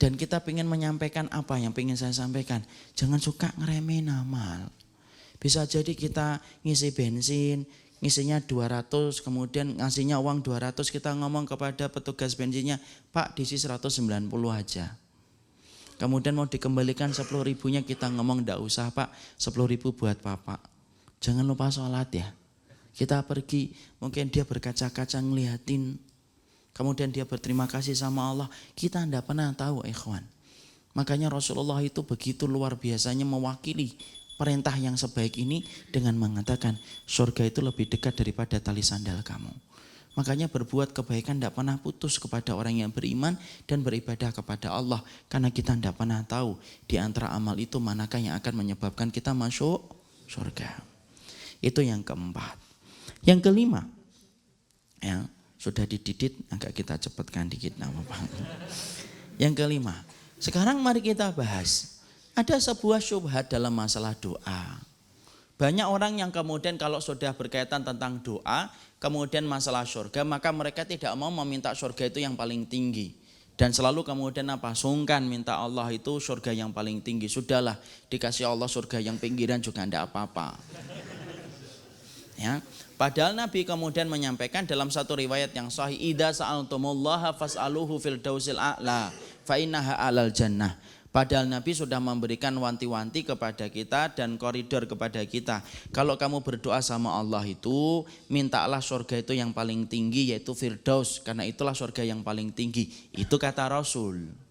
Dan kita ingin menyampaikan apa yang ingin saya sampaikan. Jangan suka ngeremehin amal. Bisa jadi kita ngisi bensin, ngisinya 200, kemudian ngasihnya uang 200, kita ngomong kepada petugas bensinnya, Pak diisi 190 aja. Kemudian mau dikembalikan 10 ribunya kita ngomong ndak usah Pak, 10 ribu buat Bapak. Jangan lupa sholat ya. Kita pergi, mungkin dia berkaca-kaca ngeliatin Kemudian dia berterima kasih sama Allah. Kita tidak pernah tahu ikhwan. Makanya Rasulullah itu begitu luar biasanya mewakili perintah yang sebaik ini dengan mengatakan surga itu lebih dekat daripada tali sandal kamu. Makanya berbuat kebaikan tidak pernah putus kepada orang yang beriman dan beribadah kepada Allah. Karena kita tidak pernah tahu di antara amal itu manakah yang akan menyebabkan kita masuk surga. Itu yang keempat. Yang kelima, ya, sudah dididit, agak kita cepatkan dikit nama Pak. Yang kelima, sekarang mari kita bahas. Ada sebuah syubhat dalam masalah doa. Banyak orang yang kemudian kalau sudah berkaitan tentang doa, kemudian masalah surga, maka mereka tidak mau meminta surga itu yang paling tinggi. Dan selalu kemudian apa? Sungkan minta Allah itu surga yang paling tinggi. Sudahlah, dikasih Allah surga yang pinggiran juga tidak apa-apa. Ya, Padahal Nabi kemudian menyampaikan dalam satu riwayat yang sahih, "Idza sa'altumullaha fas'aluhu fil dausil a'la, fa innaha 'alal jannah." Padahal Nabi sudah memberikan wanti-wanti kepada kita dan koridor kepada kita. Kalau kamu berdoa sama Allah itu, mintalah surga itu yang paling tinggi yaitu Firdaus karena itulah surga yang paling tinggi. Itu kata Rasul.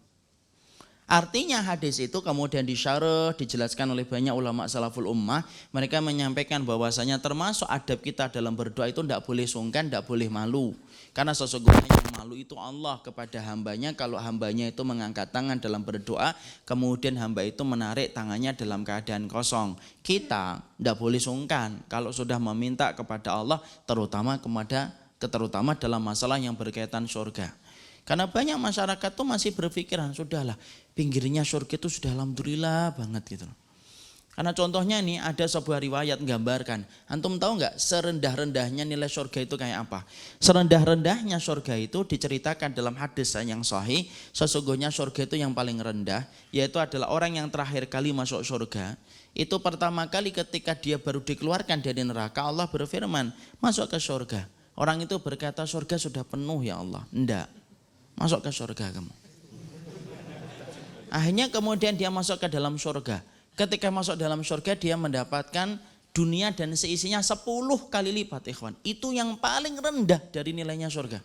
Artinya hadis itu kemudian disyarah, dijelaskan oleh banyak ulama salaful ummah. Mereka menyampaikan bahwasanya termasuk adab kita dalam berdoa itu tidak boleh sungkan, tidak boleh malu. Karena sesungguhnya yang malu itu Allah kepada hambanya kalau hambanya itu mengangkat tangan dalam berdoa, kemudian hamba itu menarik tangannya dalam keadaan kosong. Kita tidak boleh sungkan kalau sudah meminta kepada Allah, terutama kepada terutama dalam masalah yang berkaitan surga. Karena banyak masyarakat tuh masih berpikiran, sudahlah pinggirnya surga itu sudah alhamdulillah banget gitu. Karena contohnya nih ada sebuah riwayat menggambarkan, antum tahu nggak serendah-rendahnya nilai surga itu kayak apa? Serendah-rendahnya surga itu diceritakan dalam hadis yang sahih, sesungguhnya surga itu yang paling rendah, yaitu adalah orang yang terakhir kali masuk surga. Itu pertama kali ketika dia baru dikeluarkan dari neraka, Allah berfirman, masuk ke surga. Orang itu berkata surga sudah penuh ya Allah. Enggak, masuk ke surga kamu. Akhirnya kemudian dia masuk ke dalam surga. Ketika masuk dalam surga dia mendapatkan dunia dan seisinya 10 kali lipat ikhwan. Itu yang paling rendah dari nilainya surga.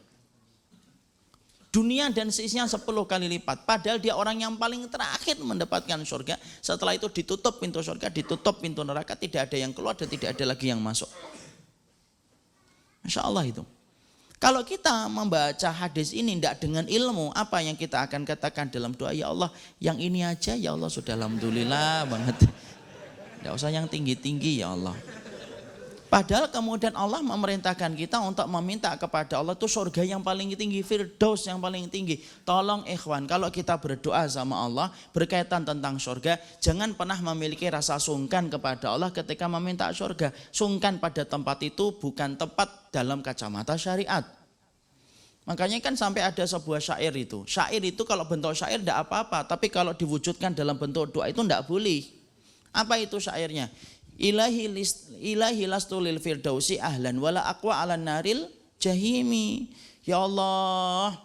Dunia dan seisinya 10 kali lipat. Padahal dia orang yang paling terakhir mendapatkan surga. Setelah itu ditutup pintu surga, ditutup pintu neraka. Tidak ada yang keluar dan tidak ada lagi yang masuk. Masya Allah itu. Kalau kita membaca hadis ini tidak dengan ilmu, apa yang kita akan katakan dalam doa, ya Allah, yang ini aja ya Allah sudah alhamdulillah banget. Tidak usah yang tinggi-tinggi ya Allah. Padahal kemudian Allah memerintahkan kita untuk meminta kepada Allah itu surga yang paling tinggi, firdaus yang paling tinggi. Tolong ikhwan, kalau kita berdoa sama Allah berkaitan tentang surga, jangan pernah memiliki rasa sungkan kepada Allah ketika meminta surga. Sungkan pada tempat itu bukan tepat dalam kacamata syariat. Makanya kan sampai ada sebuah syair itu. Syair itu kalau bentuk syair tidak apa-apa, tapi kalau diwujudkan dalam bentuk doa itu tidak boleh. Apa itu syairnya? Ilahi list, ilahi lastu lil firdausi ahlan wala aqwa ala naril jahimi. Ya Allah,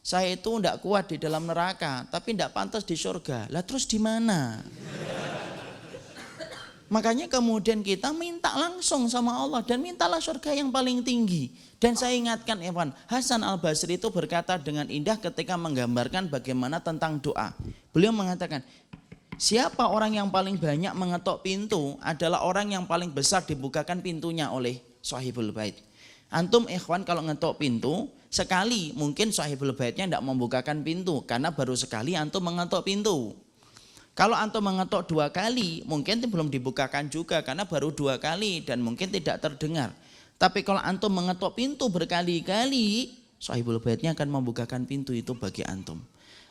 saya itu tidak kuat di dalam neraka, tapi tidak pantas di surga. Lah terus di mana? Makanya kemudian kita minta langsung sama Allah dan mintalah surga yang paling tinggi. Dan saya ingatkan Evan, Hasan Al Basri itu berkata dengan indah ketika menggambarkan bagaimana tentang doa. Beliau mengatakan, siapa orang yang paling banyak mengetok pintu adalah orang yang paling besar dibukakan pintunya oleh sahibul bait. Antum ikhwan kalau ngetok pintu, sekali mungkin sahibul baitnya tidak membukakan pintu karena baru sekali antum mengetok pintu. Kalau antum mengetok dua kali, mungkin belum dibukakan juga karena baru dua kali dan mungkin tidak terdengar. Tapi kalau antum mengetok pintu berkali-kali, sahibul baitnya akan membukakan pintu itu bagi antum.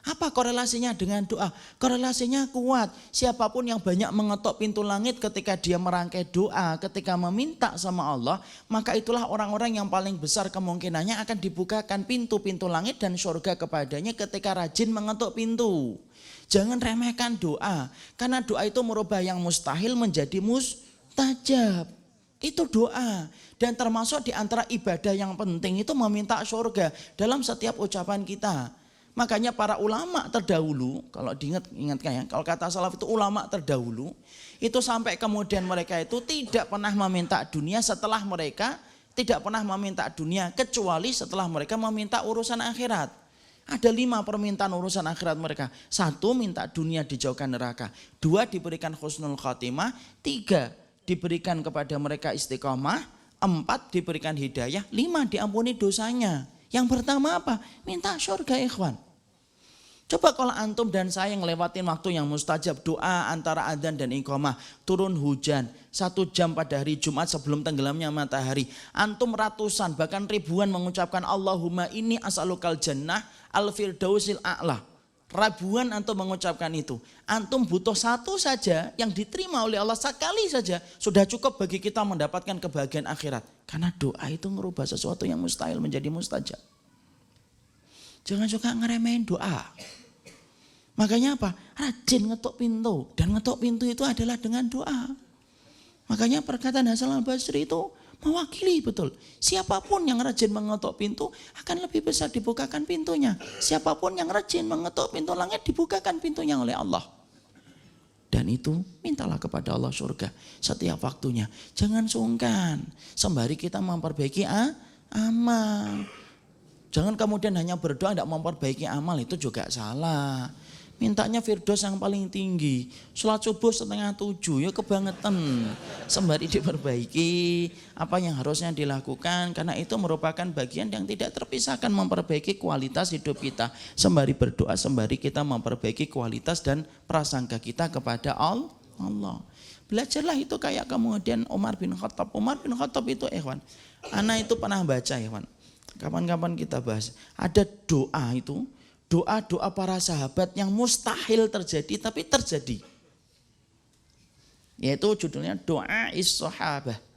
Apa korelasinya dengan doa? Korelasinya kuat. Siapa pun yang banyak mengetok pintu langit ketika dia merangkai doa, ketika meminta sama Allah, maka itulah orang-orang yang paling besar kemungkinannya akan dibukakan pintu-pintu langit dan surga kepadanya ketika rajin mengetok pintu. Jangan remehkan doa, karena doa itu merubah yang mustahil menjadi mustajab. Itu doa. Dan termasuk di antara ibadah yang penting itu meminta surga dalam setiap ucapan kita. Makanya para ulama terdahulu, kalau diingat ingatkan ya, kalau kata salaf itu ulama terdahulu, itu sampai kemudian mereka itu tidak pernah meminta dunia setelah mereka tidak pernah meminta dunia kecuali setelah mereka meminta urusan akhirat. Ada lima permintaan urusan akhirat mereka. Satu, minta dunia dijauhkan neraka. Dua, diberikan khusnul khatimah. Tiga, diberikan kepada mereka istiqomah. Empat, diberikan hidayah. Lima, diampuni dosanya. Yang pertama apa? Minta surga ikhwan. Coba kalau antum dan saya yang lewatin waktu yang mustajab doa antara adzan dan iqamah turun hujan satu jam pada hari Jumat sebelum tenggelamnya matahari antum ratusan bahkan ribuan mengucapkan Allahumma ini as'alukal jannah al firdausil a'la ribuan antum mengucapkan itu antum butuh satu saja yang diterima oleh Allah sekali saja sudah cukup bagi kita mendapatkan kebahagiaan akhirat karena doa itu merubah sesuatu yang mustahil menjadi mustajab jangan suka ngeremehin doa Makanya apa? Rajin ngetok pintu. Dan ngetok pintu itu adalah dengan doa. Makanya perkataan Hasan al-Basri itu mewakili betul. Siapa pun yang rajin mengetok pintu akan lebih besar dibukakan pintunya. Siapa pun yang rajin mengetok pintu langit dibukakan pintunya oleh Allah. Dan itu mintalah kepada Allah surga setiap waktunya. Jangan sungkan. Sembari kita memperbaiki ah, amal. Jangan kemudian hanya berdoa tidak memperbaiki amal itu juga salah. Mintanya Firdaus yang paling tinggi. Sholat subuh setengah tujuh, ya kebangetan. Sembari diperbaiki apa yang harusnya dilakukan. Karena itu merupakan bagian yang tidak terpisahkan memperbaiki kualitas hidup kita. Sembari berdoa, sembari kita memperbaiki kualitas dan prasangka kita kepada Allah. Belajarlah itu kayak kemudian Umar bin Khattab. Umar bin Khattab itu ikhwan. Anak itu pernah baca ikhwan. Kapan-kapan kita bahas. Ada doa itu doa-doa para sahabat yang mustahil terjadi tapi terjadi. Yaitu judulnya doa is-sahabah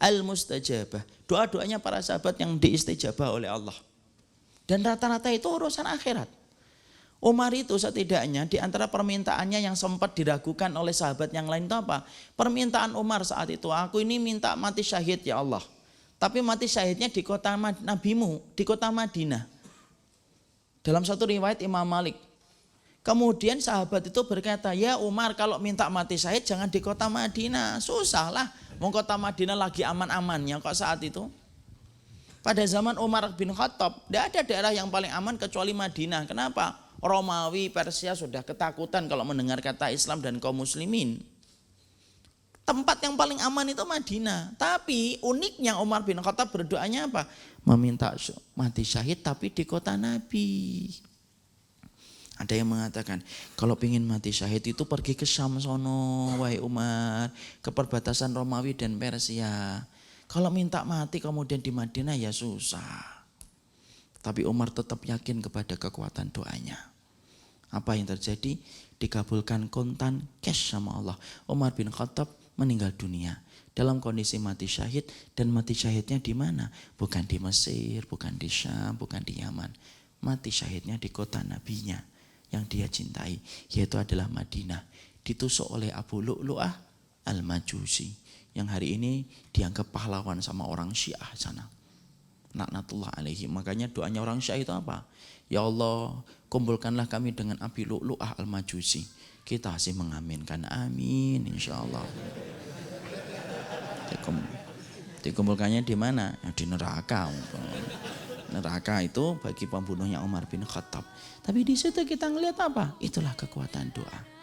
al-mustajabah. Doa-doanya para sahabat yang diistijabah oleh Allah. Dan rata-rata itu urusan akhirat. Umar itu setidaknya di antara permintaannya yang sempat diragukan oleh sahabat yang lain itu apa? Permintaan Umar saat itu, aku ini minta mati syahid ya Allah. Tapi mati syahidnya di kota nabimu, di kota Madinah. Dalam satu riwayat Imam Malik. Kemudian sahabat itu berkata, ya Umar kalau minta mati syahid jangan di kota Madinah. Susah lah, mau kota Madinah lagi aman-amannya kok saat itu. Pada zaman Umar bin Khattab, tidak ada daerah yang paling aman kecuali Madinah. Kenapa? Romawi, Persia sudah ketakutan kalau mendengar kata Islam dan kaum muslimin. Tempat yang paling aman itu Madinah. Tapi uniknya Umar bin Khattab berdoanya apa? Meminta mati syahid tapi di kota Nabi. Ada yang mengatakan, kalau ingin mati syahid itu pergi ke Syam sono, wahai Umar, ke perbatasan Romawi dan Persia. Kalau minta mati kemudian di Madinah ya susah. Tapi Umar tetap yakin kepada kekuatan doanya. Apa yang terjadi? Dikabulkan kontan cash sama Allah. Umar bin Khattab meninggal dunia dalam kondisi mati syahid dan mati syahidnya di mana? Bukan di Mesir, bukan di Syam, bukan di Yaman. Mati syahidnya di kota nabinya yang dia cintai yaitu adalah Madinah. Ditusuk oleh Abu Lu'lu'ah Al-Majusi yang hari ini dianggap pahlawan sama orang Syiah sana. Naknatullah alaihi. Makanya doanya orang Syiah itu apa? Ya Allah, kumpulkanlah kami dengan Abi Lu'lu'ah Al-Majusi kita masih mengaminkan amin insya Allah. Dikumpulkannya di mana? Ya, di neraka. Neraka itu bagi pembunuhnya Umar bin Khattab. Tapi di situ kita ngelihat apa? Itulah kekuatan doa.